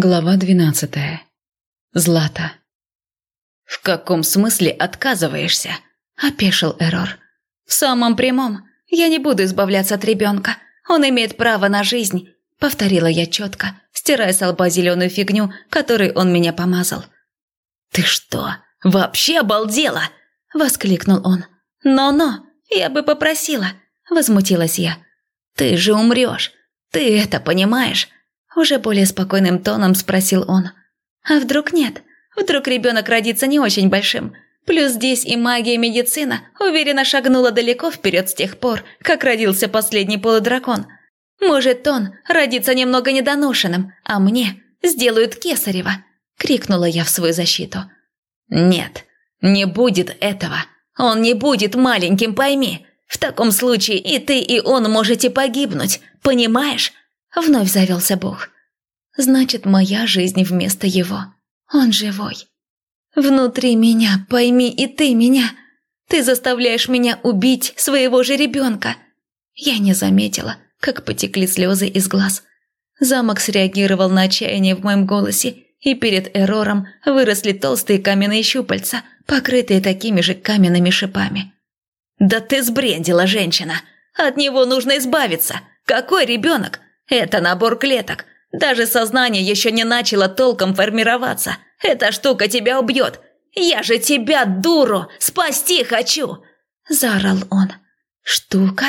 Глава двенадцатая. Злата. «В каком смысле отказываешься?» – опешил Эрор. «В самом прямом. Я не буду избавляться от ребенка. Он имеет право на жизнь», – повторила я четко, стирая с лба зеленую фигню, которой он меня помазал. «Ты что, вообще обалдела?» – воскликнул он. «Но-но, я бы попросила», – возмутилась я. «Ты же умрешь. Ты это понимаешь?» Уже более спокойным тоном спросил он. «А вдруг нет? Вдруг ребенок родится не очень большим? Плюс здесь и магия и медицина уверенно шагнула далеко вперед с тех пор, как родился последний полудракон. Может, он родится немного недоношенным, а мне сделают кесарева!» – крикнула я в свою защиту. «Нет, не будет этого. Он не будет маленьким, пойми. В таком случае и ты, и он можете погибнуть, понимаешь? Вновь завелся Бог. Значит, моя жизнь вместо его. Он живой. Внутри меня, пойми и ты меня. Ты заставляешь меня убить своего же ребенка. Я не заметила, как потекли слезы из глаз. Замок среагировал на отчаяние в моем голосе, и перед Эрором выросли толстые каменные щупальца, покрытые такими же каменными шипами. «Да ты сбрендила, женщина! От него нужно избавиться! Какой ребенок? Это набор клеток. Даже сознание еще не начало толком формироваться. Эта штука тебя убьет. Я же тебя, дуру, спасти хочу!» Заорал он. «Штука?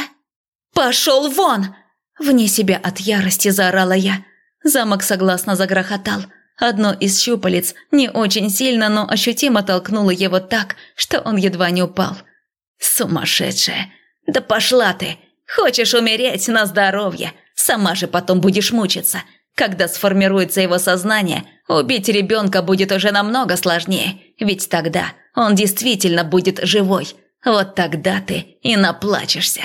Пошел вон!» Вне себя от ярости заорала я. Замок согласно загрохотал. Одно из щупалец не очень сильно, но ощутимо толкнуло его так, что он едва не упал. «Сумасшедшая! Да пошла ты! Хочешь умереть на здоровье? Сама же потом будешь мучиться. Когда сформируется его сознание, убить ребенка будет уже намного сложнее, ведь тогда он действительно будет живой. Вот тогда ты и наплачешься.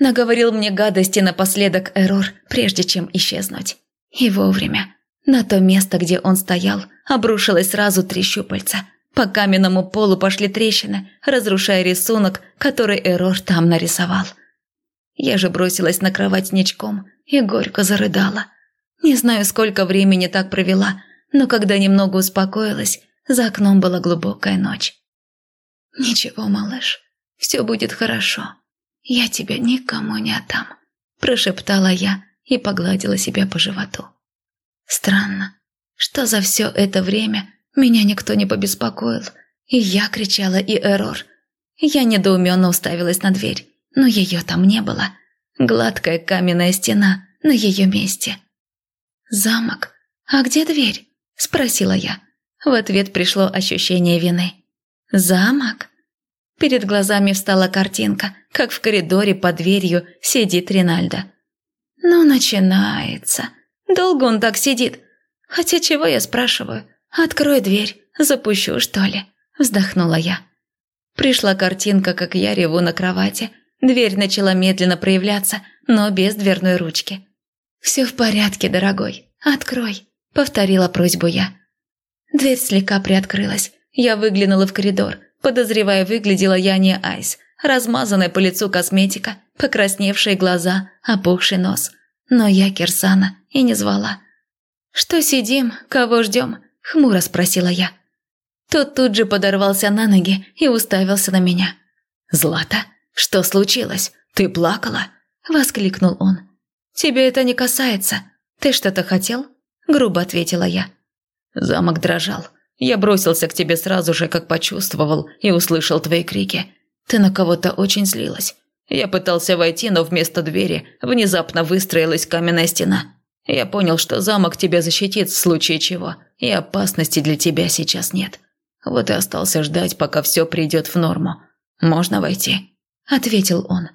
Наговорил мне гадости напоследок Эрор, прежде чем исчезнуть. И вовремя. На то место, где он стоял, обрушилось сразу три щупальца. По каменному полу пошли трещины, разрушая рисунок, который Эрор там нарисовал. Я же бросилась на кровать ничком и горько зарыдала. Не знаю, сколько времени так провела, но когда немного успокоилась, за окном была глубокая ночь. «Ничего, малыш, все будет хорошо. Я тебя никому не отдам», – прошептала я и погладила себя по животу. Странно, что за все это время меня никто не побеспокоил, и я кричала и эррор. Я недоуменно уставилась на дверь, но ее там не было. Гладкая каменная стена на ее месте. «Замок? А где дверь?» – спросила я. В ответ пришло ощущение вины. «Замок?» Перед глазами встала картинка, как в коридоре под дверью сидит Ринальдо. «Ну, начинается. Долго он так сидит. Хотя чего я спрашиваю? Открой дверь, запущу, что ли?» Вздохнула я. Пришла картинка, как я реву на кровати, Дверь начала медленно проявляться, но без дверной ручки. «Все в порядке, дорогой. Открой», – повторила просьбу я. Дверь слегка приоткрылась. Я выглянула в коридор. Подозревая, выглядела я не Айс. Размазанная по лицу косметика, покрасневшие глаза, опухший нос. Но я Кирсана и не звала. «Что сидим? Кого ждем?» – хмуро спросила я. Тот тут же подорвался на ноги и уставился на меня. «Злата?» «Что случилось? Ты плакала?» – воскликнул он. «Тебе это не касается. Ты что-то хотел?» – грубо ответила я. Замок дрожал. Я бросился к тебе сразу же, как почувствовал и услышал твои крики. Ты на кого-то очень злилась. Я пытался войти, но вместо двери внезапно выстроилась каменная стена. Я понял, что замок тебя защитит в случае чего, и опасности для тебя сейчас нет. Вот и остался ждать, пока все придет в норму. Можно войти?» ответил он.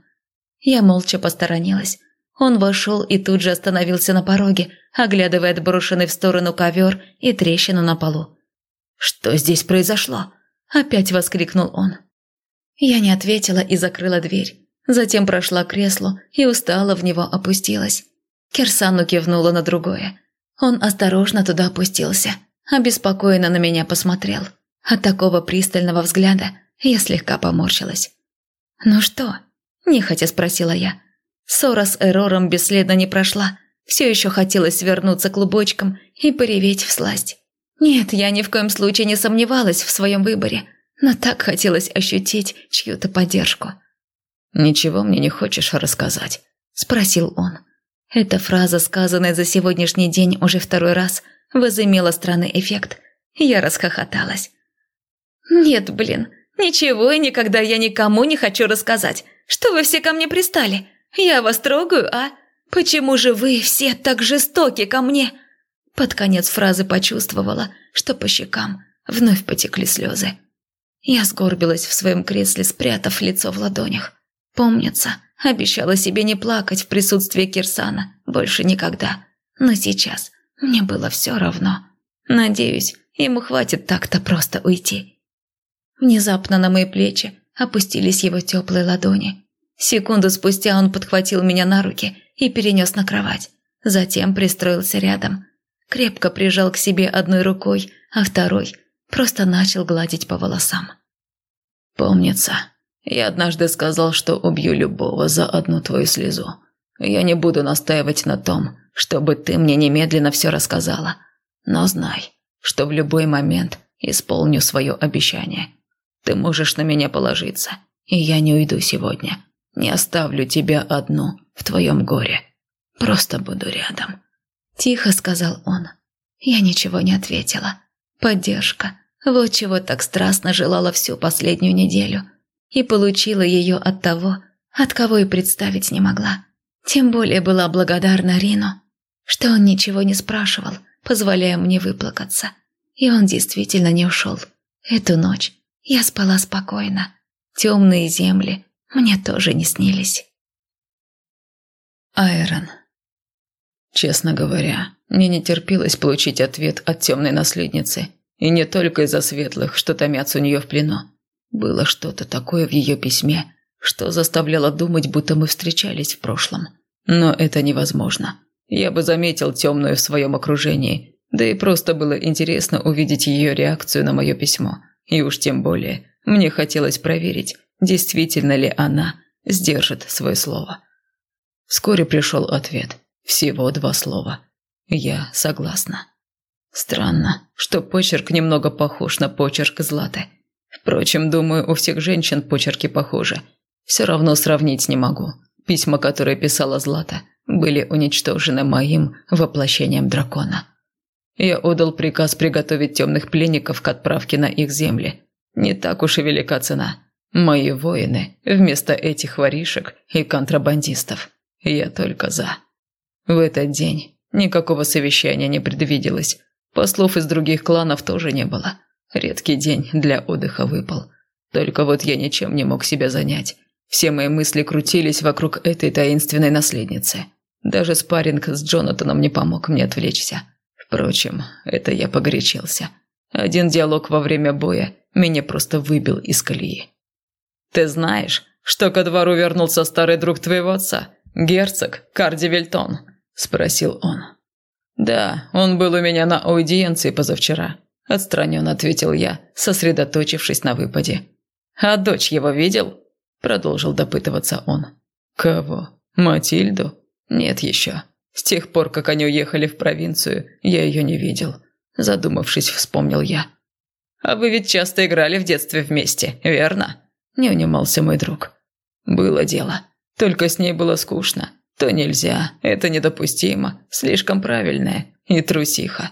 Я молча посторонилась. Он вошел и тут же остановился на пороге, оглядывая отброшенный в сторону ковер и трещину на полу. «Что здесь произошло?» – опять воскликнул он. Я не ответила и закрыла дверь. Затем прошла к креслу и устало в него опустилась. Кирсану кивнула на другое. Он осторожно туда опустился, обеспокоенно на меня посмотрел. От такого пристального взгляда я слегка поморщилась. «Ну что?» – нехотя спросила я. Ссора с Эрором бесследно не прошла. Все еще хотелось свернуться клубочком и пореветь в сласть. Нет, я ни в коем случае не сомневалась в своем выборе, но так хотелось ощутить чью-то поддержку. «Ничего мне не хочешь рассказать?» – спросил он. Эта фраза, сказанная за сегодняшний день уже второй раз, возымела странный эффект. Я расхохоталась. «Нет, блин, ничего и никогда я никому не хочу рассказать. Что вы все ко мне пристали? Я вас трогаю, а? Почему же вы все так жестоки ко мне?» Под конец фразы почувствовала, что по щекам вновь потекли слезы. Я сгорбилась в своем кресле, спрятав лицо в ладонях. Помнится, обещала себе не плакать в присутствии Кирсана, больше никогда. Но сейчас мне было все равно. Надеюсь, ему хватит так-то просто уйти. Внезапно на мои плечи опустились его теплые ладони. Секунду спустя он подхватил меня на руки и перенес на кровать. Затем пристроился рядом. Крепко прижал к себе одной рукой, а второй просто начал гладить по волосам. «Помнится, я однажды сказал, что убью любого за одну твою слезу. Я не буду настаивать на том, чтобы ты мне немедленно все рассказала. Но знай, что в любой момент исполню свое обещание. Ты можешь на меня положиться, и я не уйду сегодня. Не оставлю тебя одну в твоем горе. Просто буду рядом». Тихо сказал он. Я ничего не ответила. Поддержка. Вот чего так страстно желала всю последнюю неделю. И получила ее от того, от кого и представить не могла. Тем более была благодарна Рину, что он ничего не спрашивал, позволяя мне выплакаться. И он действительно не ушел. Эту ночь я спала спокойно. Темные земли мне тоже не снились. Айрон. Честно говоря, мне не терпелось получить ответ от темной наследницы. И не только из-за светлых, что томятся у нее в плену. Было что-то такое в ее письме, что заставляло думать, будто мы встречались в прошлом. Но это невозможно. Я бы заметил темную в своем окружении, да и просто было интересно увидеть ее реакцию на мое письмо. И уж тем более, мне хотелось проверить, действительно ли она сдержит свое слово. Вскоре пришел ответ. Всего два слова. Я согласна. Странно, что почерк немного похож на почерк Златы. Впрочем, думаю, у всех женщин почерки похожи. Все равно сравнить не могу. Письма, которые писала Злата, были уничтожены моим воплощением дракона. Я отдал приказ приготовить темных пленников к отправке на их земли. Не так уж и велика цена. Мои воины вместо этих воришек и контрабандистов. Я только за. В этот день никакого совещания не предвиделось. Послов из других кланов тоже не было. Редкий день для отдыха выпал. Только вот я ничем не мог себя занять. Все мои мысли крутились вокруг этой таинственной наследницы. Даже спарринг с Джонатаном не помог мне отвлечься. Впрочем, это я погорячился. Один диалог во время боя меня просто выбил из колеи. «Ты знаешь, что ко двору вернулся старый друг твоего отца, герцог Карди Вильтон?» – спросил он. «Да, он был у меня на аудиенции позавчера», – отстраненно ответил я, сосредоточившись на выпаде. «А дочь его видел?» – продолжил допытываться он. «Кого? Матильду? Нет еще. С тех пор, как они уехали в провинцию, я ее не видел». Задумавшись, вспомнил я. «А вы ведь часто играли в детстве вместе, верно?» – не унимался мой друг. «Было дело. Только с ней было скучно. То нельзя, это недопустимо, слишком правильное и трусиха.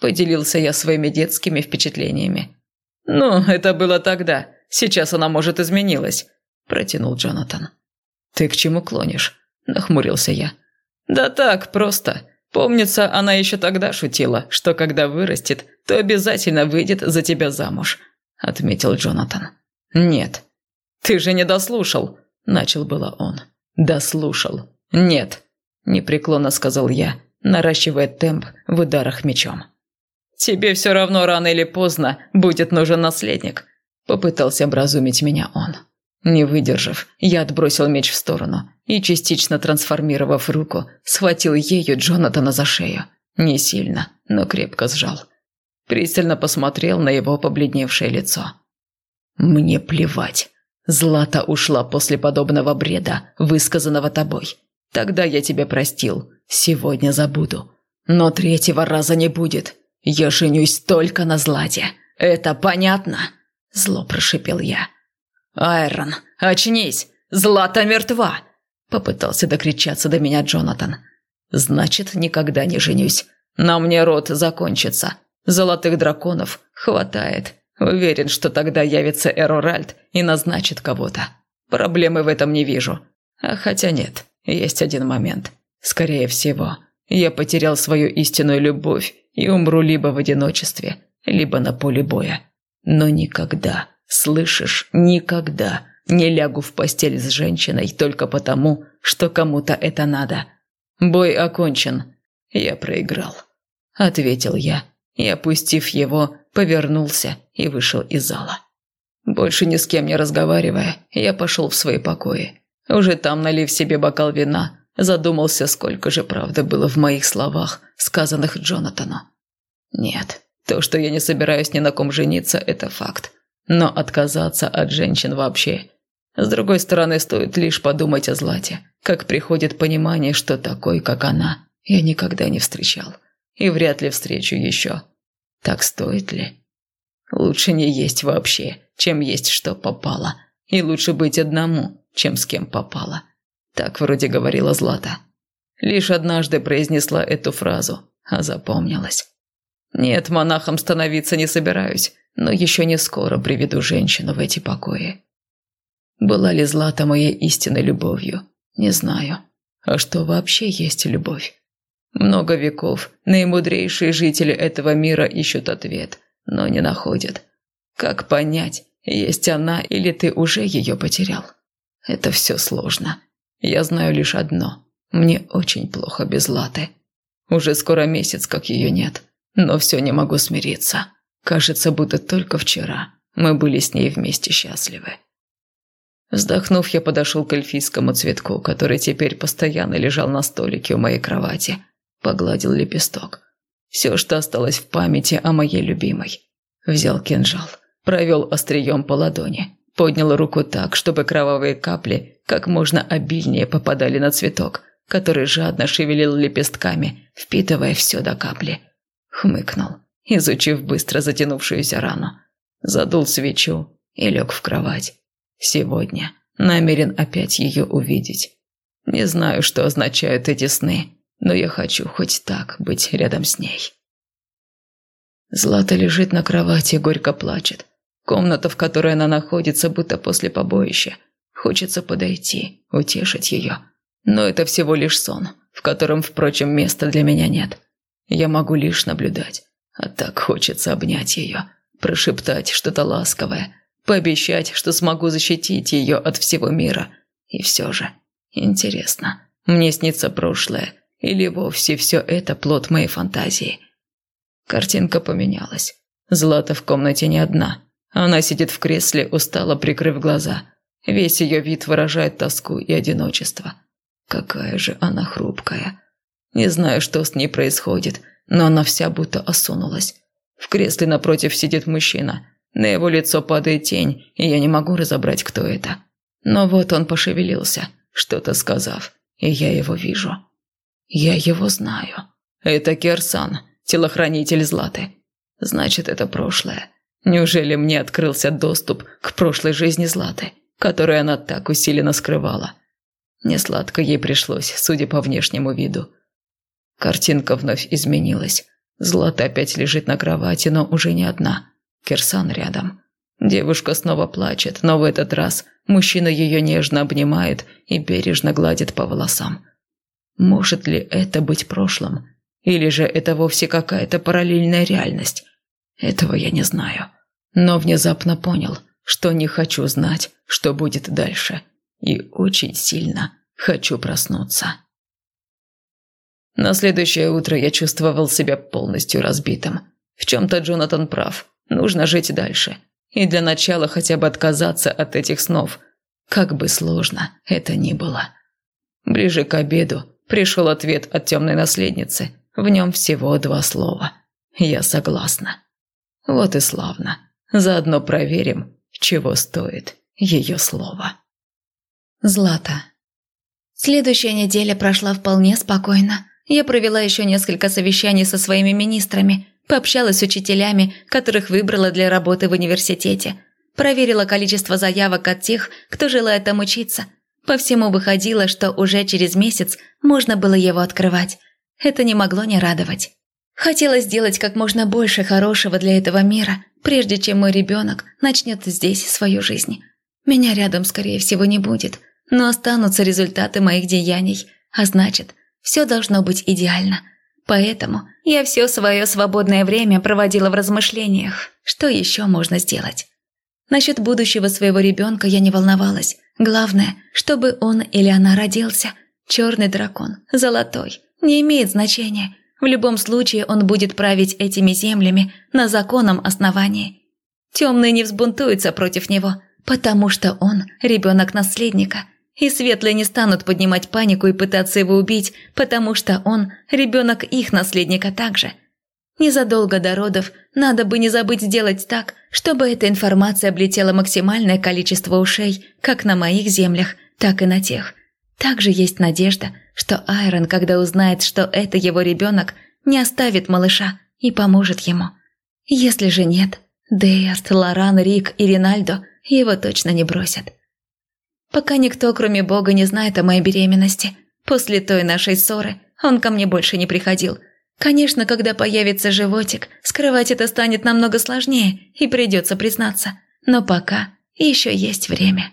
Поделился я своими детскими впечатлениями. «Ну, это было тогда. Сейчас она, может, изменилась», – протянул Джонатан. «Ты к чему клонишь?» – нахмурился я. «Да так, просто. Помнится, она еще тогда шутила, что когда вырастет, то обязательно выйдет за тебя замуж», – отметил Джонатан. «Нет». «Ты же не дослушал», – начал было он. «Дослушал. «Нет», – непреклонно сказал я, наращивая темп в ударах мечом. «Тебе все равно рано или поздно будет нужен наследник», – попытался образумить меня он. Не выдержав, я отбросил меч в сторону и, частично трансформировав руку, схватил ею Джонатана за шею. Не сильно, но крепко сжал. Пристально посмотрел на его побледневшее лицо. «Мне плевать. Злата ушла после подобного бреда, высказанного тобой. Тогда я тебя простил. Сегодня забуду. Но третьего раза не будет. Я женюсь только на Злате. Это понятно?» Зло прошипел я. «Айрон, очнись! Злата мертва!» Попытался докричаться до меня Джонатан. «Значит, никогда не женюсь. На мне род закончится. Золотых драконов хватает. Уверен, что тогда явится Эроральд и назначит кого-то. Проблемы в этом не вижу. А хотя нет, есть один момент. Скорее всего, я потерял свою истинную любовь и умру либо в одиночестве, либо на поле боя. Но никогда, слышишь, никогда не лягу в постель с женщиной только потому, что кому-то это надо. Бой окончен. Я проиграл. Ответил я и, опустив его, повернулся и вышел из зала. Больше ни с кем не разговаривая, я пошел в свои покои. Уже там, налив себе бокал вина, задумался, сколько же правды было в моих словах, сказанных Джонатану. Нет, то, что я не собираюсь ни на ком жениться, это факт. Но отказаться от женщин вообще. С другой стороны, стоит лишь подумать о Злате, как приходит понимание, что такой, как она, я никогда не встречал. И вряд ли встречу еще. Так стоит ли? Лучше не есть вообще, чем есть что попало. И лучше быть одному, чем с кем попало. Так вроде говорила Злата. Лишь однажды произнесла эту фразу, а запомнилась. Нет, монахом становиться не собираюсь, но еще не скоро приведу женщину в эти покои. Была ли Злата моей истинной любовью? Не знаю. А что вообще есть любовь? Много веков наимудрейшие жители этого мира ищут ответ, но не находят. Как понять, есть она или ты уже ее потерял? Это все сложно. Я знаю лишь одно. Мне очень плохо без Латы. Уже скоро месяц, как ее нет. Но все не могу смириться. Кажется, будто только вчера мы были с ней вместе счастливы. Вздохнув, я подошел к эльфийскому цветку, который теперь постоянно лежал на столике у моей кровати. Погладил лепесток. Все, что осталось в памяти о моей любимой. Взял кинжал, провел острием по ладони, поднял руку так, чтобы кровавые капли как можно обильнее попадали на цветок, который жадно шевелил лепестками, впитывая все до капли. Хмыкнул, изучив быстро затянувшуюся рану. Задул свечу и лег в кровать. Сегодня намерен опять ее увидеть. Не знаю, что означают эти сны, но я хочу хоть так быть рядом с ней. Злата лежит на кровати и горько плачет. Комната, в которой она находится, будто после побоища. Хочется подойти, утешить ее. Но это всего лишь сон, в котором, впрочем, места для меня нет. Я могу лишь наблюдать. А так хочется обнять ее, прошептать что-то ласковое, пообещать, что смогу защитить ее от всего мира. И все же, интересно, мне снится прошлое, или вовсе все это плод моей фантазии? Картинка поменялась. Злата в комнате не одна. Она сидит в кресле, устало прикрыв глаза. Весь ее вид выражает тоску и одиночество. Какая же она хрупкая. Не знаю, что с ней происходит, но она вся будто осунулась. В кресле напротив сидит мужчина. На его лицо падает тень, и я не могу разобрать, кто это. Но вот он пошевелился, что-то сказав, и я его вижу. Я его знаю. Это Керсан, телохранитель Златы. Значит, это прошлое. Неужели мне открылся доступ к прошлой жизни Златы, которую она так усиленно скрывала? Несладко ей пришлось, судя по внешнему виду. Картинка вновь изменилась. Злата опять лежит на кровати, но уже не одна. Кирсан рядом. Девушка снова плачет, но в этот раз мужчина ее нежно обнимает и бережно гладит по волосам. Может ли это быть прошлым? Или же это вовсе какая-то параллельная реальность? Этого я не знаю. Но внезапно понял, что не хочу знать, что будет дальше. И очень сильно хочу проснуться. На следующее утро я чувствовал себя полностью разбитым. В чем-то Джонатан прав. Нужно жить дальше. И для начала хотя бы отказаться от этих снов. Как бы сложно это ни было. Ближе к обеду Пришел ответ от темной наследницы. В нем всего два слова. Я согласна. Вот и славно. Заодно проверим, чего стоит ее слово. Злата. Следующая неделя прошла вполне спокойно. Я провела еще несколько совещаний со своими министрами, пообщалась с учителями, которых выбрала для работы в университете, проверила количество заявок от тех, кто желает там учиться. По всему выходило, что уже через месяц можно было его открывать. Это не могло не радовать. Хотела сделать как можно больше хорошего для этого мира, прежде чем мой ребенок начнет здесь свою жизнь. Меня рядом, скорее всего, не будет, но останутся результаты моих деяний, а значит, все должно быть идеально. Поэтому я все свое свободное время проводила в размышлениях, что еще можно сделать. Насчет будущего своего ребенка я не волновалась. Главное, чтобы он или она родился. Черный дракон, золотой, не имеет значения. В любом случае он будет править этими землями на законном основании. Темные не взбунтуются против него, потому что он ребенок наследника – и светлые не станут поднимать панику и пытаться его убить, потому что он – ребенок их наследника также. Незадолго до родов надо бы не забыть сделать так, чтобы эта информация облетела максимальное количество ушей, как на моих землях, так и на тех. Также есть надежда, что Айрон, когда узнает, что это его ребенок, не оставит малыша и поможет ему. Если же нет, Дейард, Лоран, Рик и Ринальдо его точно не бросят. Пока никто, кроме Бога, не знает о моей беременности. После той нашей ссоры он ко мне больше не приходил. Конечно, когда появится животик, скрывать это станет намного сложнее и придется признаться. Но пока еще есть время.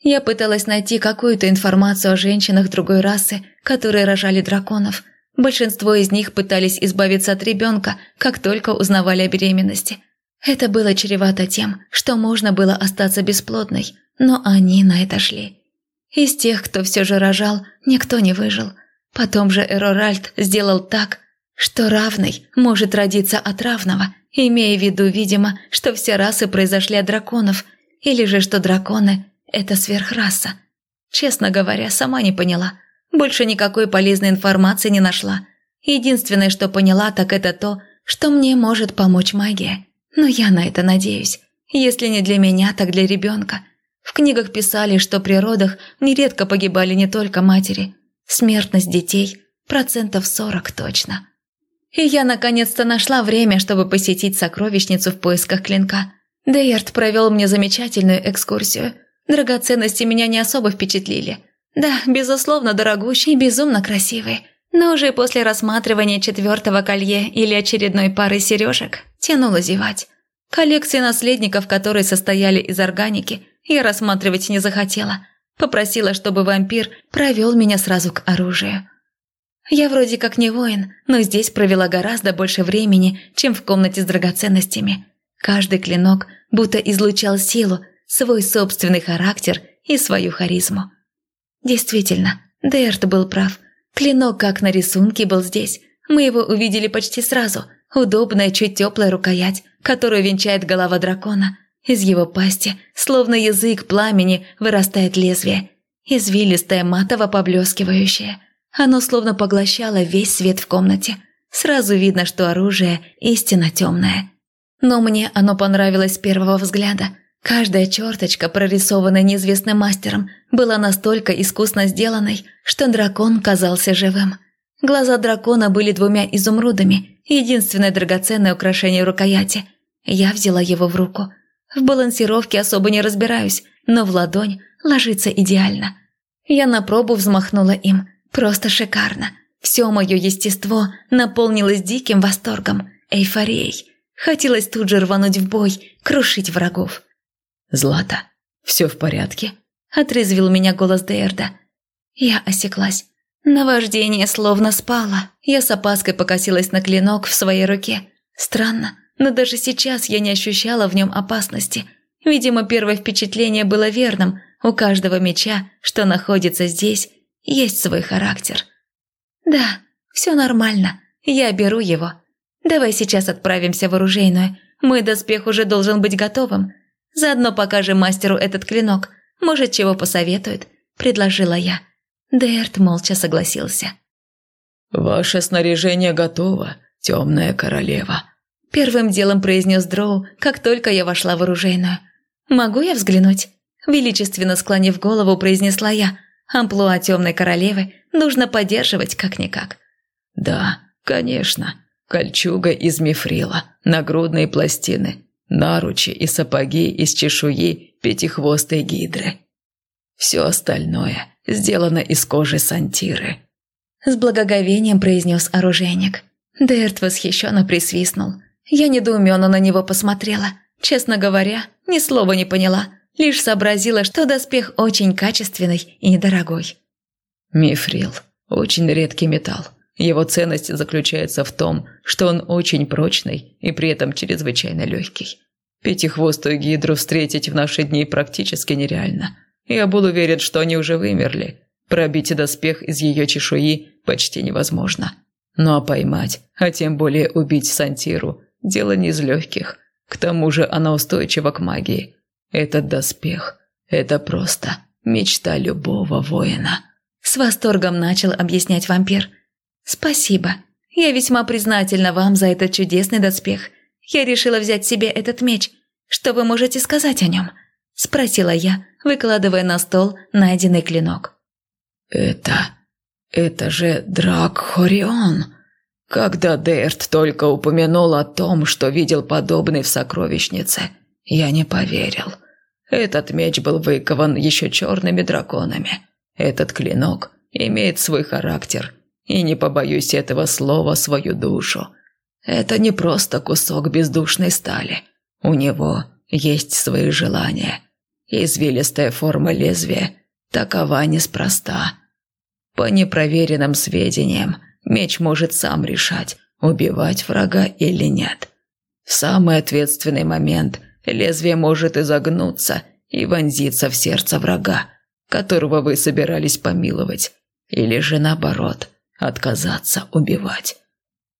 Я пыталась найти какую-то информацию о женщинах другой расы, которые рожали драконов. Большинство из них пытались избавиться от ребенка, как только узнавали о беременности. Это было чревато тем, что можно было остаться бесплодной, но они на это шли. Из тех, кто все же рожал, никто не выжил. Потом же Эроральд сделал так, что равный может родиться от равного, имея в виду, видимо, что все расы произошли от драконов, или же что драконы – это сверхраса. Честно говоря, сама не поняла. Больше никакой полезной информации не нашла. Единственное, что поняла, так это то, что мне может помочь магия. Но я на это надеюсь. Если не для меня, так для ребенка – в книгах писали, что при родах нередко погибали не только матери. Смертность детей – процентов сорок точно. И я наконец-то нашла время, чтобы посетить сокровищницу в поисках клинка. Дейард провел мне замечательную экскурсию. Драгоценности меня не особо впечатлили. Да, безусловно, дорогущие и безумно красивые. Но уже после рассматривания четвертого колье или очередной пары сережек тянуло зевать. Коллекции наследников, которые состояли из органики – я рассматривать не захотела. Попросила, чтобы вампир провел меня сразу к оружию. Я вроде как не воин, но здесь провела гораздо больше времени, чем в комнате с драгоценностями. Каждый клинок будто излучал силу, свой собственный характер и свою харизму. Действительно, Дерт был прав. Клинок, как на рисунке, был здесь. Мы его увидели почти сразу. Удобная, чуть теплая рукоять, которую венчает голова дракона. Из его пасти, словно язык пламени, вырастает лезвие. Извилистое, матово поблескивающее. Оно словно поглощало весь свет в комнате. Сразу видно, что оружие истинно темное. Но мне оно понравилось с первого взгляда. Каждая черточка, прорисованная неизвестным мастером, была настолько искусно сделанной, что дракон казался живым. Глаза дракона были двумя изумрудами, единственное драгоценное украшение рукояти. Я взяла его в руку – в балансировке особо не разбираюсь, но в ладонь ложится идеально. Я на пробу взмахнула им. Просто шикарно. Все мое естество наполнилось диким восторгом, эйфорией. Хотелось тут же рвануть в бой, крушить врагов. «Злата, все в порядке?» – отрезвил меня голос Дейрда. Я осеклась. Наваждение словно спало. Я с опаской покосилась на клинок в своей руке. Странно, но даже сейчас я не ощущала в нем опасности. Видимо, первое впечатление было верным. У каждого меча, что находится здесь, есть свой характер. Да, все нормально. Я беру его. Давай сейчас отправимся в оружейную. Мой доспех уже должен быть готовым. Заодно покажем мастеру этот клинок. Может, чего посоветует, предложила я. Дерт молча согласился. «Ваше снаряжение готово, темная королева», Первым делом произнес Дроу, как только я вошла в оружейную. «Могу я взглянуть?» Величественно склонив голову, произнесла я, Амплуа темной королевы нужно поддерживать как-никак. Да, конечно. Кольчуга из мифрила, нагрудные пластины, наручи и сапоги из чешуи пятихвостой гидры. Все остальное сделано из кожи сантиры. С благоговением произнес оружейник. Дерт восхищенно присвистнул. Я недоуменно на него посмотрела. Честно говоря, ни слова не поняла, лишь сообразила, что доспех очень качественный и недорогой. Мифрил – очень редкий металл. Его ценность заключается в том, что он очень прочный и при этом чрезвычайно легкий. Пятихвостую гидру встретить в наши дни практически нереально. Я был уверен, что они уже вымерли. Пробить доспех из ее чешуи почти невозможно. Ну а поймать, а тем более убить Сантиру – дело не из легких. К тому же она устойчива к магии. Этот доспех – это просто мечта любого воина. С восторгом начал объяснять вампир. «Спасибо. Я весьма признательна вам за этот чудесный доспех. Я решила взять себе этот меч. Что вы можете сказать о нем?» Спросила я, выкладывая на стол найденный клинок. «Это... это же Драк Хорион!» Когда Дерт только упомянул о том, что видел подобный в сокровищнице, я не поверил. Этот меч был выкован еще черными драконами. Этот клинок имеет свой характер, и не побоюсь этого слова свою душу. Это не просто кусок бездушной стали. У него есть свои желания. Извилистая форма лезвия такова неспроста. По непроверенным сведениям, меч может сам решать, убивать врага или нет. В самый ответственный момент лезвие может изогнуться и вонзиться в сердце врага, которого вы собирались помиловать, или же наоборот, отказаться убивать.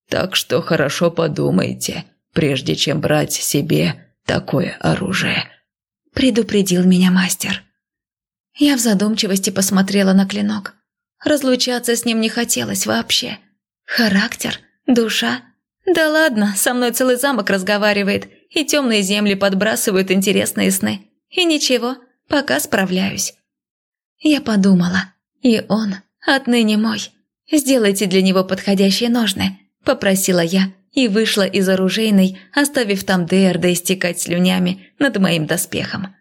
Так что хорошо подумайте, прежде чем брать себе такое оружие. Предупредил меня мастер. Я в задумчивости посмотрела на клинок. Разлучаться с ним не хотелось вообще. Характер, душа. Да ладно, со мной целый замок разговаривает, и темные земли подбрасывают интересные сны. И ничего, пока справляюсь. Я подумала, и он отныне мой. Сделайте для него подходящие ножны, попросила я и вышла из оружейной, оставив там Дейрда истекать слюнями над моим доспехом.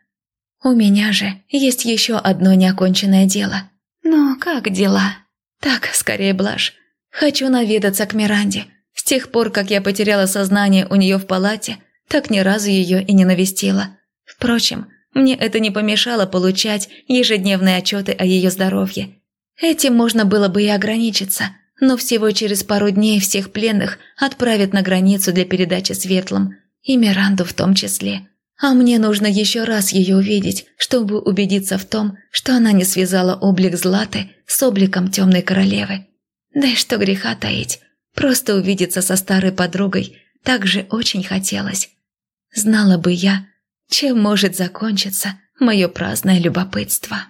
У меня же есть еще одно неоконченное дело. Ну, как дела? Так, скорее блажь. Хочу наведаться к Миранде. С тех пор, как я потеряла сознание у нее в палате, так ни разу ее и не навестила. Впрочем, мне это не помешало получать ежедневные отчеты о ее здоровье. Этим можно было бы и ограничиться, но всего через пару дней всех пленных отправят на границу для передачи светлым, и Миранду в том числе. А мне нужно еще раз ее увидеть, чтобы убедиться в том, что она не связала облик Златы с обликом темной королевы. Да и что греха таить, просто увидеться со старой подругой также очень хотелось. Знала бы я, чем может закончиться мое праздное любопытство.